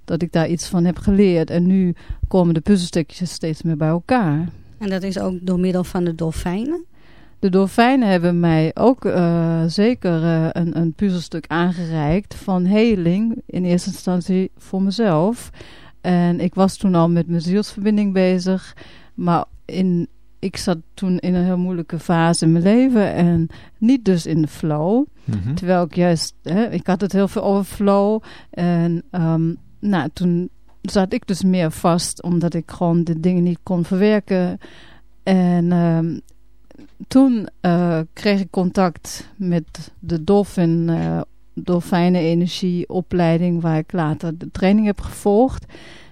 Dat ik daar iets van heb geleerd. En nu komen de puzzelstukjes steeds meer bij elkaar. En dat is ook door middel van de dolfijnen? De dolfijnen hebben mij ook uh, zeker uh, een, een puzzelstuk aangereikt van heling. In eerste instantie voor mezelf. En ik was toen al met mijn zielsverbinding bezig. Maar in, ik zat toen in een heel moeilijke fase in mijn leven. En niet dus in de flow. Mm -hmm. Terwijl ik juist, hè, ik had het heel veel over flow. En um, nou, toen zat ik dus meer vast. Omdat ik gewoon de dingen niet kon verwerken. En um, toen uh, kreeg ik contact met de Dolphin, uh, dolfijnenergieopleiding, waar ik later de training heb gevolgd.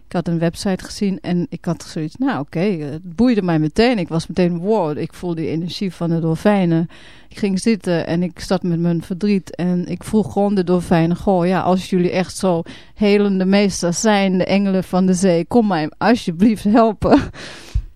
Ik had een website gezien en ik had zoiets, nou oké, het boeide mij meteen. Ik was meteen, wow, ik voel die energie van de dolfijnen. Ik ging zitten en ik zat met mijn verdriet en ik vroeg gewoon de dolfijnen, goh ja, als jullie echt zo helende meesters zijn, de engelen van de zee, kom mij alsjeblieft helpen.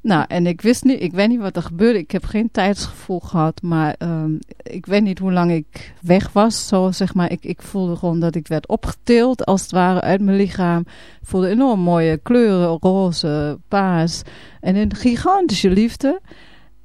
Nou, en ik wist niet, ik weet niet wat er gebeurde. Ik heb geen tijdsgevoel gehad, maar um, ik weet niet hoe lang ik weg was. Zo zeg maar, ik, ik voelde gewoon dat ik werd opgetild, als het ware, uit mijn lichaam. Ik voelde enorm mooie kleuren, roze, paars. En een gigantische liefde.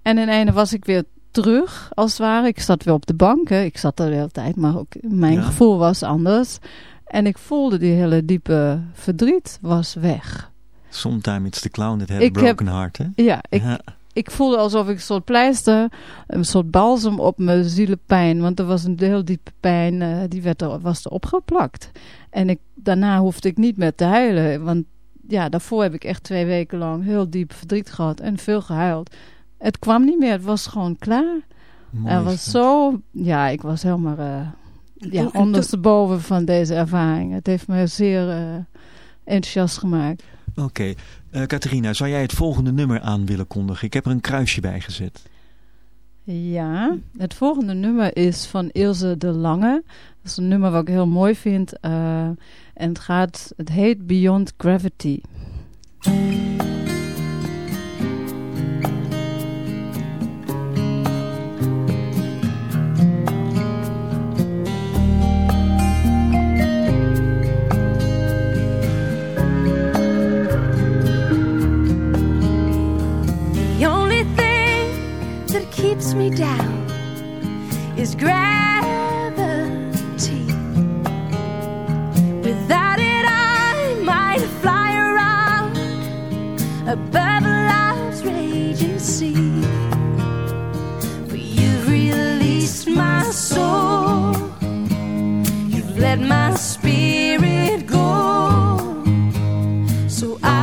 En in einde was ik weer terug, als het ware. Ik zat weer op de bank, hè. ik zat er de hele tijd, maar ook mijn ja. gevoel was anders. En ik voelde die hele diepe verdriet was weg. Sometimes it's the clown that had a broken heb, heart, hè? Ja, ik, ja. ik voelde alsof ik een soort pleister, een soort balsem op mijn zielenpijn. Want er was een heel diepe pijn, uh, die werd er, was er opgeplakt. En ik, daarna hoefde ik niet meer te huilen. Want ja, daarvoor heb ik echt twee weken lang heel diep verdriet gehad en veel gehuild. Het kwam niet meer, het was gewoon klaar. Mooi het was zo, ja, ik was helemaal uh, ja, ondersteboven van deze ervaring. Het heeft me zeer uh, enthousiast gemaakt. Oké. Okay. Uh, Catharina, zou jij het volgende nummer aan willen kondigen? Ik heb er een kruisje bij gezet. Ja, het volgende nummer is van Ilse de Lange. Dat is een nummer wat ik heel mooi vind. Uh, en het, gaat, het heet Beyond Gravity. Keeps me down is gravity. Without it, I might fly around above life's raging sea. But you've released my soul, you've let my spirit go. So I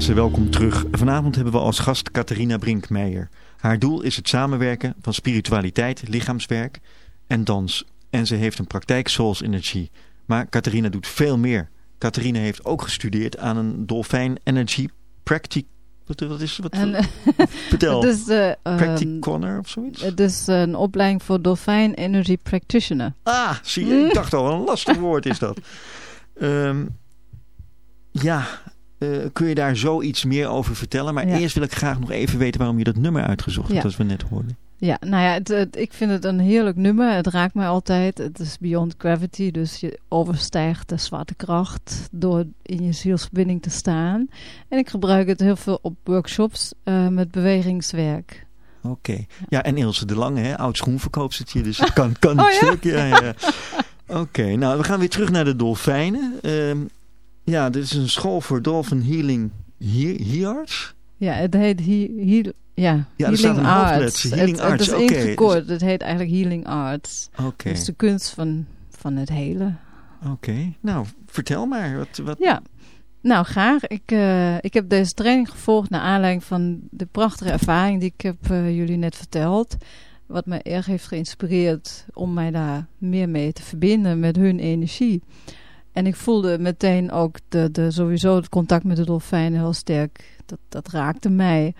mensen, welkom terug. Vanavond hebben we als gast Catharina Brinkmeijer. Haar doel is het samenwerken van spiritualiteit, lichaamswerk en dans. En ze heeft een praktijk Souls Energy. Maar Catharina doet veel meer. Catharina heeft ook gestudeerd aan een Dolfijn Energy Practic... Wat, wat is wat? En, Vertel. Het is, eh, ehm, Practitioner of zoiets? Het is een opleiding voor Dolfijn Energy Practitioner. Ah, zie je, ik dacht al, een lastig woord is dat. Ehm, ja, eh, kun je daar zoiets meer over vertellen? Maar Ja. eerst wil ik graag nog even weten waarom je dat nummer uitgezocht hebt, Ja. als we net hoorden. Ja, nou ja, het, het- ik vind het een heerlijk nummer. Het raakt mij altijd. Het is Beyond Gravity, dus je overstijgt de zwaartekracht door in je zielsverbinding te staan. En ik gebruik het heel veel op workshops eh, met bewegingswerk. Oké. Ja, en Ilse de Lange, hè, oud schoenverkoopstertje, dus het kan, kan Oh, ja. Oké, nou we gaan weer terug naar de dolfijnen. Ehm, ja, dit is een school voor dolphin healing he Hearts. Ja, het heet he, heal, ja, Ja, Healing Arts. Healing het, Arts, Het oké, is dus- ingekort. Het heet eigenlijk Healing Arts. Oké, Het is de kunst van, van het hele. oké. Nou, vertel maar. Wat, wat... Ja, nou graag. Ik, eh, ik heb deze training gevolgd naar aanleiding van de prachtige ervaring die ik heb eh, jullie net verteld. Wat mij erg heeft geïnspireerd om mij daar meer mee te verbinden met hun energie. En ik voelde meteen ook de, de, sowieso het contact met de dolfijnen heel sterk. Dat, dat raakte mij.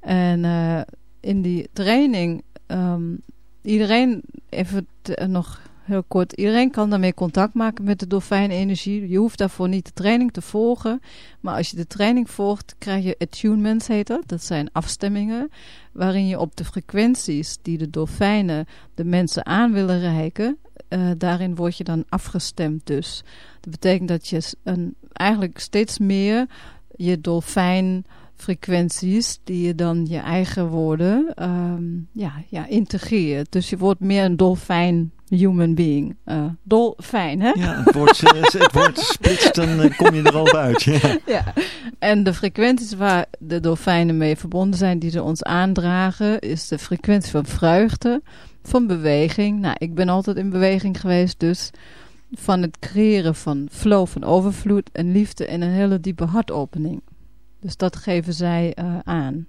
En eh, in die training, ehm, iedereen, even te- nog heel kort, iedereen kan daarmee contact maken met de dolfijnenergie. Je hoeft daarvoor niet de training te volgen. Maar als je de training volgt, krijg je attunements, heet dat. Dat zijn afstemmingen, waarin je op de frequenties die de dolfijnen de mensen aan willen reiken, eh, daarin word je dan afgestemd dus. Dat betekent dat je een, eigenlijk steeds meer je dolfijnfrequenties, die je dan je eigen woorden ehm, ja, ja, integreert. Dus je wordt meer een dolfijn human being. Eh, dolfijn, hè? Ja, het woord, eh, het woord splitst, dan kom je er al uit. Ja. Ja, en de frequenties waar de dolfijnen mee verbonden zijn, die ze ons aandragen, is de frequentie van vreugde, van beweging. Nou, ik ben altijd in beweging geweest, dus van het creëren van flow, van overvloed en liefde en een hele diepe hartopening. Dus dat geven zij eh, aan.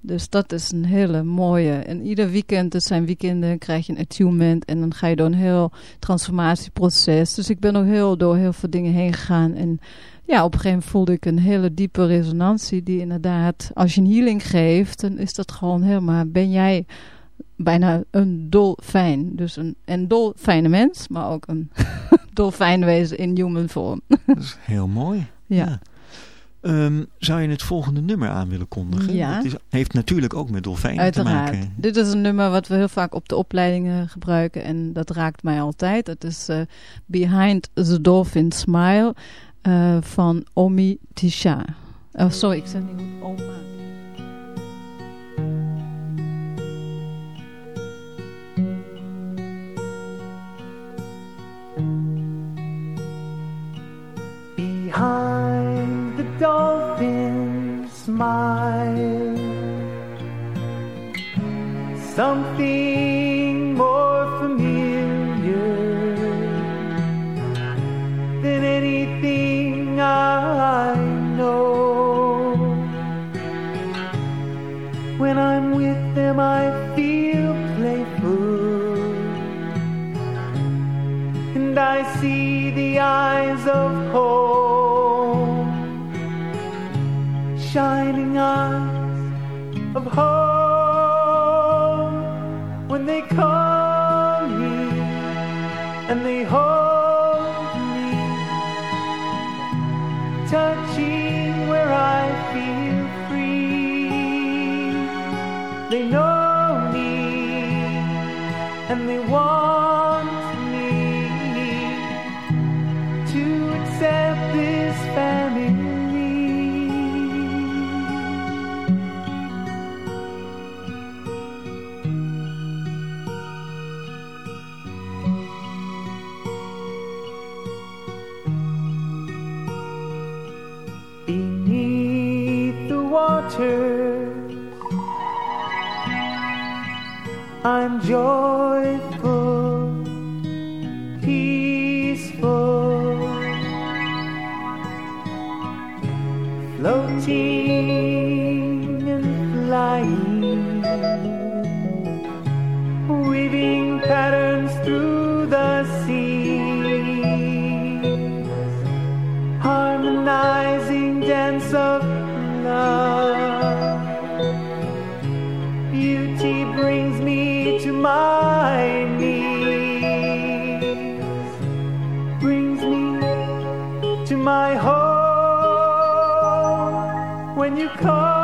Dus dat is een hele mooie. En ieder weekend, dat zijn weekenden, krijg je een attunement. En dan ga je door een heel transformatieproces. Dus ik ben ook heel door heel veel dingen heen gegaan. En ja, op een gegeven moment voelde ik een hele diepe resonantie. Die inderdaad, als je een healing geeft, dan is dat gewoon helemaal. Ben jij bijna een dolfijn. Dus een, een dolfijne mens, maar ook een dolfijnwezen in human vorm. Dat is heel mooi. Ja. Ehm, zou je het volgende nummer aan willen kondigen? Ja. Het is, heeft natuurlijk ook met dolfijnen Uiteraard. te maken. Dit is een nummer wat we heel vaak op de opleidingen gebruiken. En dat raakt mij altijd. Het is eh, Behind the Dolphin Smile eh, van Omi Tisha. Oh, sorry, ik zeg niet goed. Oma. Something dance of love. Beauty brings me to my knees, brings me to my home. When you call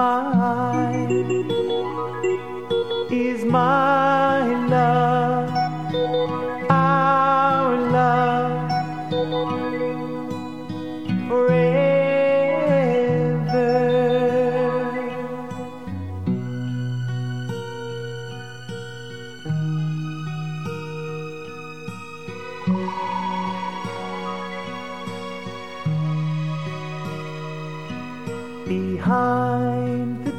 smile is my love, our love forever. Behind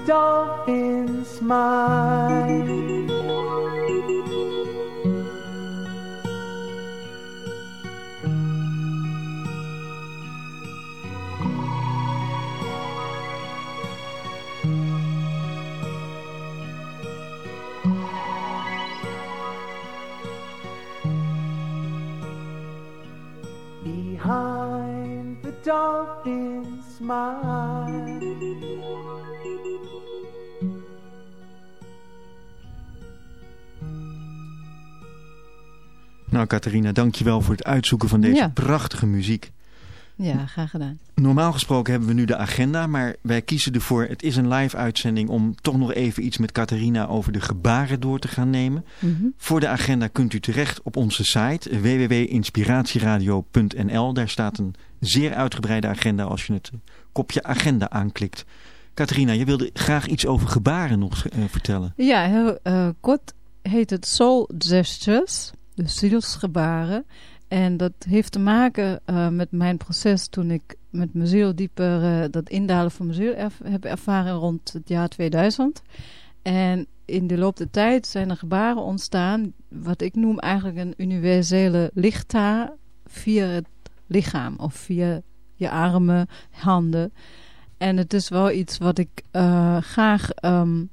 dolphin's smile Nou, Catharina, dankjewel voor het uitzoeken van deze Ja. prachtige muziek. Ja, graag gedaan. Normaal gesproken hebben we nu de agenda, maar wij kiezen ervoor, het is een live uitzending, om toch nog even iets met Catharina over de gebaren door te gaan nemen. Mhm. Voor de agenda kunt u terecht op onze site www.inspiratieradio.nl. Daar staat een zeer uitgebreide agenda als je het kopje agenda aanklikt. Catharina, je wilde graag iets over gebaren nog eh, vertellen. Ja, heel eh, kort heet het Soul Gestures, de zielsgebaren. En dat heeft te maken eh, met mijn proces toen ik met mijn ziel dieper eh, dat indalen van mijn ziel heb ervaren rond het jaar 2000. En in de loop der tijd zijn er gebaren ontstaan, wat ik noem eigenlijk een universele lichttaal via het lichaam of via je armen, handen. En het is wel iets wat ik eh, graag ehm,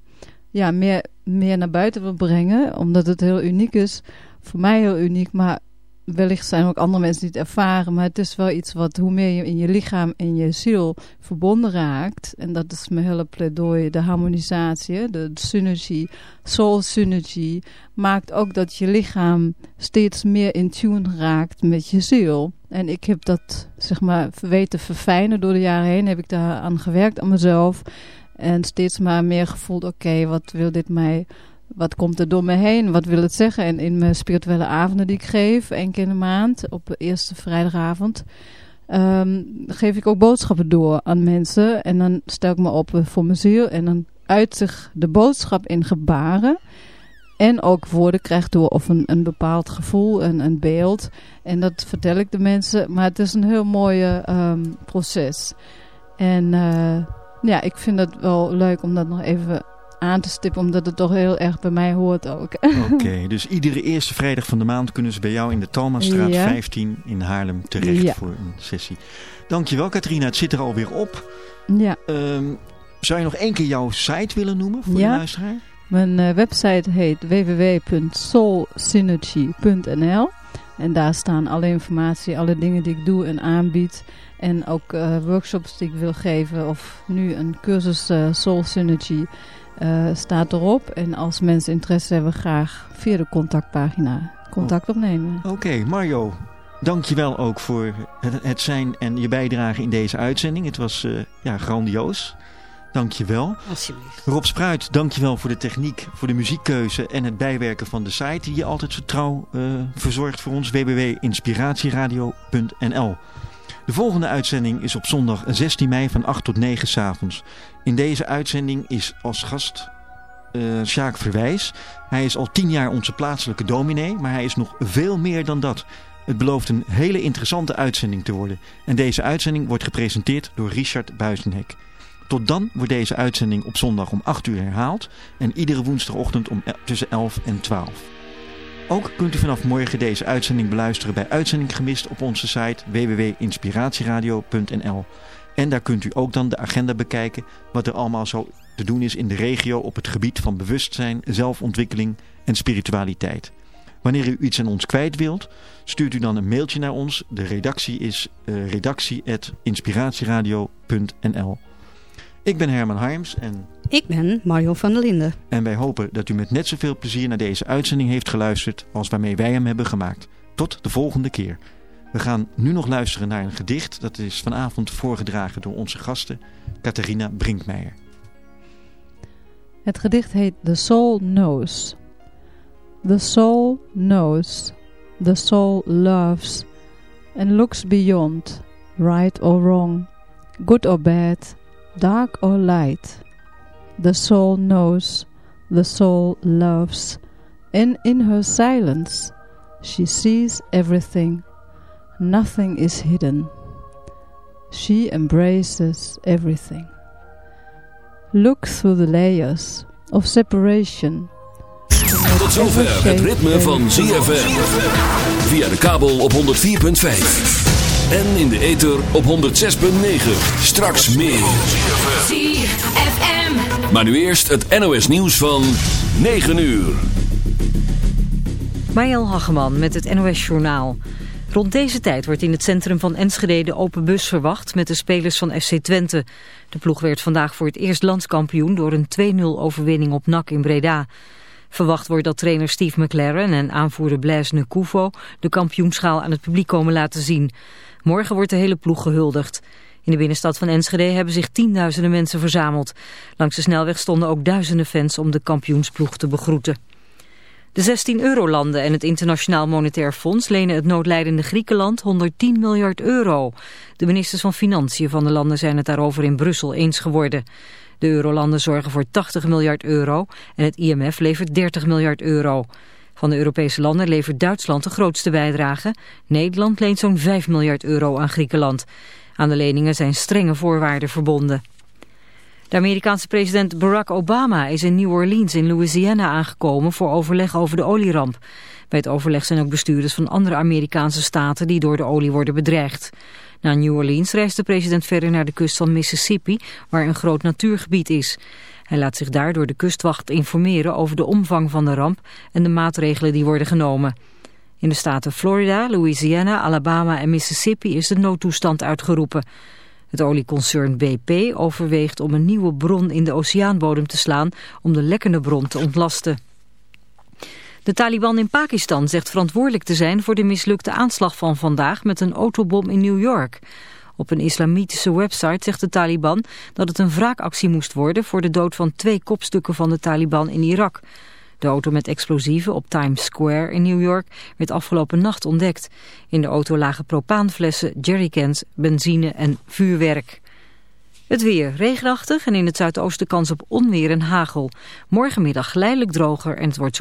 ja, meer, meer naar buiten wil brengen, omdat het heel uniek is. Voor mij heel uniek, maar wellicht zijn ook andere mensen die het ervaren. Maar het is wel iets wat hoe meer je in je lichaam en je ziel verbonden raakt. En dat is mijn hele pleidooi, de harmonisatie, de, synergie, soul synergy. Maakt ook dat je lichaam steeds meer in tune raakt met je ziel. En ik heb dat, zeg maar, weten verfijnen door de jaren heen. Heb ik daar aan gewerkt aan mezelf. En steeds maar meer gevoeld, oké, wat wil dit mij wat komt er door me heen? Wat wil het zeggen? En in mijn spirituele avonden die ik geef, één keer in de maand, op de eerste vrijdagavond, ehm, geef ik ook boodschappen door aan mensen. En dan stel ik me op voor mijn ziel en dan uit zich de boodschap in gebaren. En ook woorden krijgt door of een, een bepaald gevoel, een, een beeld. En dat vertel ik de mensen. Maar het is een heel mooi ehm, proces. En eh, ja, ik vind het wel leuk om dat nog even aan te stippen. Omdat het toch heel erg bij mij hoort ook. Oké, dus iedere eerste vrijdag van de maand kunnen ze bij jou in de Talmastraat Ja. 15 in Haarlem terecht Ja. voor een sessie. Dankjewel Katrina, het zit er alweer op. ja. Ehm, zou je nog één keer jouw site willen noemen voor Ja. de luisteraar? Mijn eh, website heet www.soulsynergy.nl En daar staan alle informatie, alle dingen die ik doe en aanbied. En ook eh, workshops die ik wil geven. Of nu een cursus eh, Soul Synergy eh, staat erop. En als mensen interesse hebben, graag via de contactpagina contact opnemen. Oké, Mario, dankjewel ook voor het, zijn en je bijdrage in deze uitzending. Het was eh, ja, grandioos. Dankjewel. Alsjeblieft. Rob Spruit, dankjewel voor de techniek, voor de muziekkeuze en het bijwerken van de site die je altijd zo trouw eh, verzorgt voor ons. www.inspiratieradio.nl De volgende uitzending is op zondag 16 mei van 8 tot 9 s avonds. In deze uitzending is als gast eh Sjaak Verwijs. Hij is al 10 jaar onze plaatselijke dominee, maar hij is nog veel meer dan dat. Het belooft een hele interessante uitzending te worden. En deze uitzending wordt gepresenteerd door Richard Buizenhek. Tot dan wordt deze uitzending op zondag om 8 uur herhaald en iedere woensdagochtend om tussen 11 en 12. Ook kunt u vanaf morgen deze uitzending beluisteren bij Uitzending Gemist op onze site www.inspiratieradio.nl. En daar kunt u ook dan de agenda bekijken wat er allemaal zo te doen is in de regio op het gebied van bewustzijn, zelfontwikkeling en spiritualiteit. Wanneer u iets aan ons kwijt wilt, stuurt u dan een mailtje naar ons. De redactie is uh, redactie.inspiratieradio.nl Ik ben Herman Harms en, Ik ben Mario van der Linden. en wij hopen dat u met net zoveel plezier naar deze uitzending heeft geluisterd als waarmee wij hem hebben gemaakt. Tot de volgende keer. We gaan nu nog luisteren naar een gedicht dat is vanavond voorgedragen door onze gasten Catharina Brinkmeijer. Het gedicht heet The Soul Knows. The soul knows. The soul loves. And looks beyond, right or wrong, good or bad, dark or light. The soul knows. The soul loves. And in her silence, she sees everything. Nothing is hidden. She embraces everything. Look through the layers of separation. Tot zover het ritme van ZFM. Via de kabel op 104.5. En in de ether op 106.9. Straks meer. ZFM. Maar nu eerst het NOS nieuws van 9 uur. Mariel Hageman met het NOS Journaal. Rond deze tijd wordt in het centrum van Enschede de open bus verwacht met de spelers van FC Twente. De ploeg werd vandaag voor het eerst landskampioen door een 2-0 overwinning op NAC in Breda. Verwacht wordt dat trainer Steve McLaren en aanvoerder Blaise Nkoufo de kampioenschaal aan het publiek komen laten zien. Morgen wordt de hele ploeg gehuldigd. In de binnenstad van Enschede hebben zich tienduizenden mensen verzameld. Langs de snelweg stonden ook duizenden fans om de kampioensploeg te begroeten. De 16 eurolanden en het Internationaal Monetair Fonds lenen het noodlijdende Griekenland 110 miljard euro. De ministers van Financiën van de landen zijn het daarover in Brussel eens geworden. De eurolanden zorgen voor 80 miljard euro en het IMF levert 30 miljard euro. Van de Europese landen levert Duitsland de grootste bijdrage. Nederland leent zo'n 5 miljard euro aan Griekenland. Aan de leningen zijn strenge voorwaarden verbonden. De Amerikaanse president Barack Obama is in New Orleans in Louisiana aangekomen voor overleg over de olieramp. Bij het overleg zijn ook bestuurders van andere Amerikaanse staten die door de olie worden bedreigd. Na New Orleans reist de president verder naar de kust van Mississippi, waar een groot natuurgebied is. Hij laat zich daar door de kustwacht informeren over de omvang van de ramp en de maatregelen die worden genomen. In de staten Florida, Louisiana, Alabama en Mississippi is de noodtoestand uitgeroepen. Het olieconcern BP overweegt om een nieuwe bron in de oceaanbodem te slaan om de lekkende bron te ontlasten. De Taliban in Pakistan zegt verantwoordelijk te zijn voor de mislukte aanslag van vandaag met een autobom in New York. Op een islamitische website zegt de Taliban dat het een wraakactie moest worden voor de dood van twee kopstukken van de Taliban in Irak. De auto met explosieven op Times Square in New York werd afgelopen nacht ontdekt. In de auto lagen propaanflessen, jerrycans, benzine en vuurwerk. Het weer regenachtig en in het zuidoosten kans op onweer en hagel. Morgenmiddag geleidelijk droger en het wordt